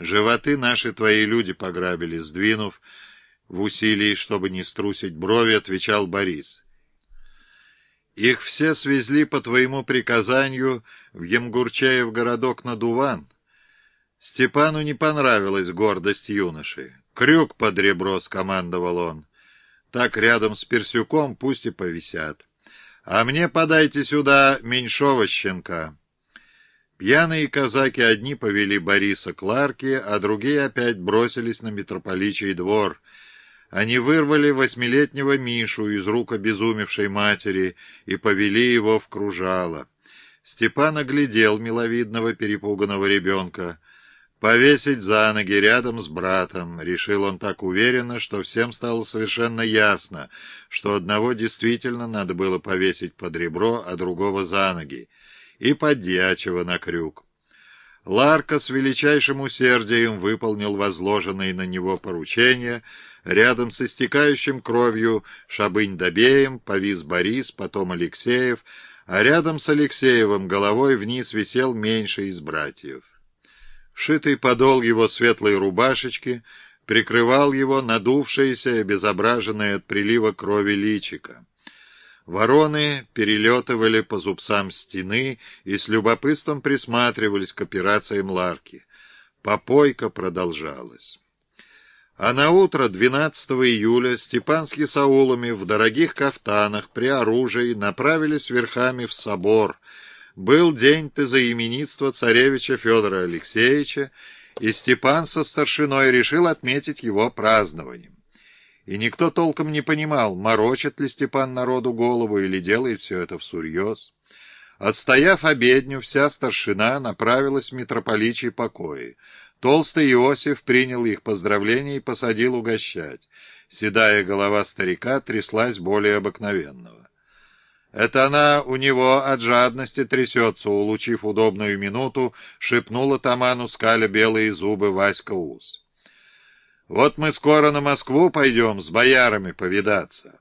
Животы наши твои люди пограбили, сдвинув в усилии, чтобы не струсить брови, отвечал Борис. Их все свезли по твоему приказанию в Емгурчаев городок на Дуван. Степану не понравилась гордость юноши. «Крюк под ребро!» — скомандовал он. «Так рядом с Персюком пусть и повисят. А мне подайте сюда меньшого щенка». Пьяные казаки одни повели Бориса к Ларке, а другие опять бросились на митрополичий двор. Они вырвали восьмилетнего Мишу из рук обезумевшей матери и повели его в кружало. Степан оглядел миловидного перепуганного ребенка. «Повесить за ноги рядом с братом», — решил он так уверенно, что всем стало совершенно ясно, что одного действительно надо было повесить под ребро, а другого за ноги и подьячего на крюк. Ларка с величайшим усердием выполнил возложенные на него поручения. Рядом с истекающим кровью Шабынь-Добеем повис Борис, потом Алексеев, а рядом с Алексеевым головой вниз висел меньший из братьев. Шитый подол его светлой рубашечки прикрывал его надувшееся и обезображенное от прилива крови личико. Вороны перелетывали по зубцам стены и с любопытством присматривались к операциям Ларки. Попойка продолжалась. А на утро 12 июля Степанский с аулами в дорогих кафтанах при оружии направились верхами в собор. Был день тезаименитства царевича Федора Алексеевича, и Степан со старшиной решил отметить его празднованием. И никто толком не понимал, морочит ли Степан народу голову или делает все это всерьез. Отстояв обедню, вся старшина направилась в митрополичий покои. Толстый Иосиф принял их поздравления и посадил угощать. Седая голова старика тряслась более обыкновенного. «Это она у него от жадности трясется», — улучив удобную минуту, шепнула Таману скаля белые зубы Васька Ус. Вот мы скоро на Москву пойдем с боярами повидаться.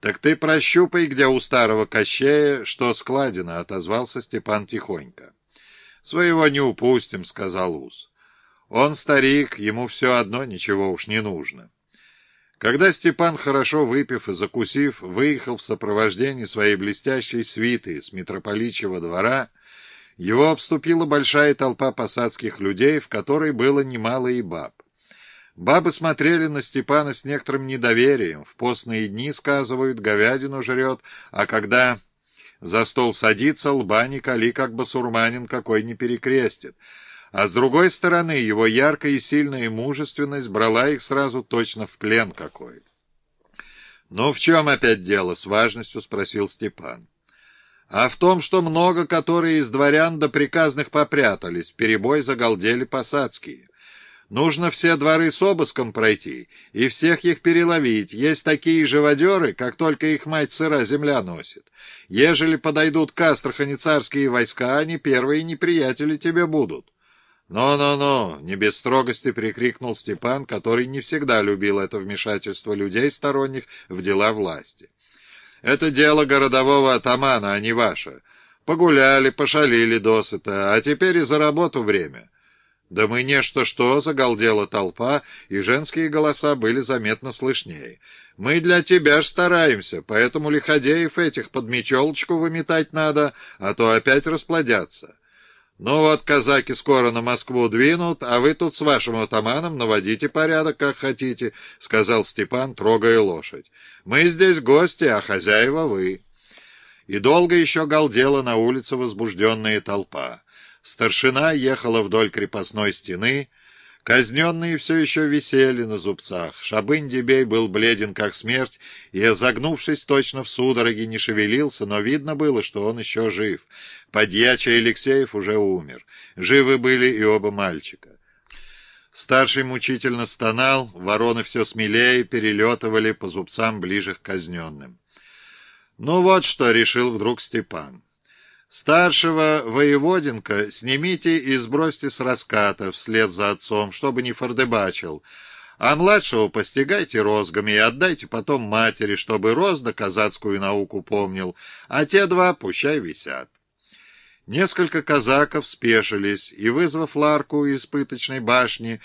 Так ты прощупай, где у старого Кощея, что складено, — отозвался Степан тихонько. Своего не упустим, — сказал Ус. Он старик, ему все одно ничего уж не нужно. Когда Степан, хорошо выпив и закусив, выехал в сопровождении своей блестящей свиты с митрополичьего двора, его обступила большая толпа посадских людей, в которой было немало и баб. Бабы смотрели на Степана с некоторым недоверием. В постные дни, сказывают, говядину жрет, а когда за стол садится, лба не кали, как басурманин какой не перекрестит. А с другой стороны, его яркая и сильная мужественность брала их сразу точно в плен какой. «Ну, в чем опять дело?» — с важностью спросил Степан. «А в том, что много, которые из дворян до приказных попрятались, перебой загалдели посадские». Нужно все дворы с обыском пройти и всех их переловить. Есть такие живодеры, как только их мать сыра земля носит. Ежели подойдут к Астрахани царские войска, они первые неприятели тебе будут. «Но-но-но!» — не без строгости прикрикнул Степан, который не всегда любил это вмешательство людей сторонних в дела власти. «Это дело городового атамана, а не ваше. Погуляли, пошалили досыта, а теперь и за работу время». «Да мы не что-что!» — загалдела толпа, и женские голоса были заметно слышнее. «Мы для тебя ж стараемся, поэтому лиходеев этих под мечелочку выметать надо, а то опять расплодятся. Ну вот, казаки скоро на Москву двинут, а вы тут с вашим атаманом наводите порядок, как хотите», — сказал Степан, трогая лошадь. «Мы здесь гости, а хозяева вы». И долго еще галдела на улице возбужденная толпа. Старшина ехала вдоль крепостной стены. Казненные все еще висели на зубцах. Шабынь-Дебей был бледен, как смерть, и, загнувшись точно в судороге, не шевелился, но видно было, что он еще жив. Подьячий Алексеев уже умер. Живы были и оба мальчика. Старший мучительно стонал, вороны все смелее перелетывали по зубцам ближе к казненным. «Ну вот что», — решил вдруг Степан. Старшего воеводенка снимите и сбросьте с раската вслед за отцом, чтобы не фордебачил, а младшего постигайте розгами и отдайте потом матери, чтобы розда казацкую науку помнил, а те два пущай висят. Несколько казаков спешились и, вызвав Ларку из пыточной башни,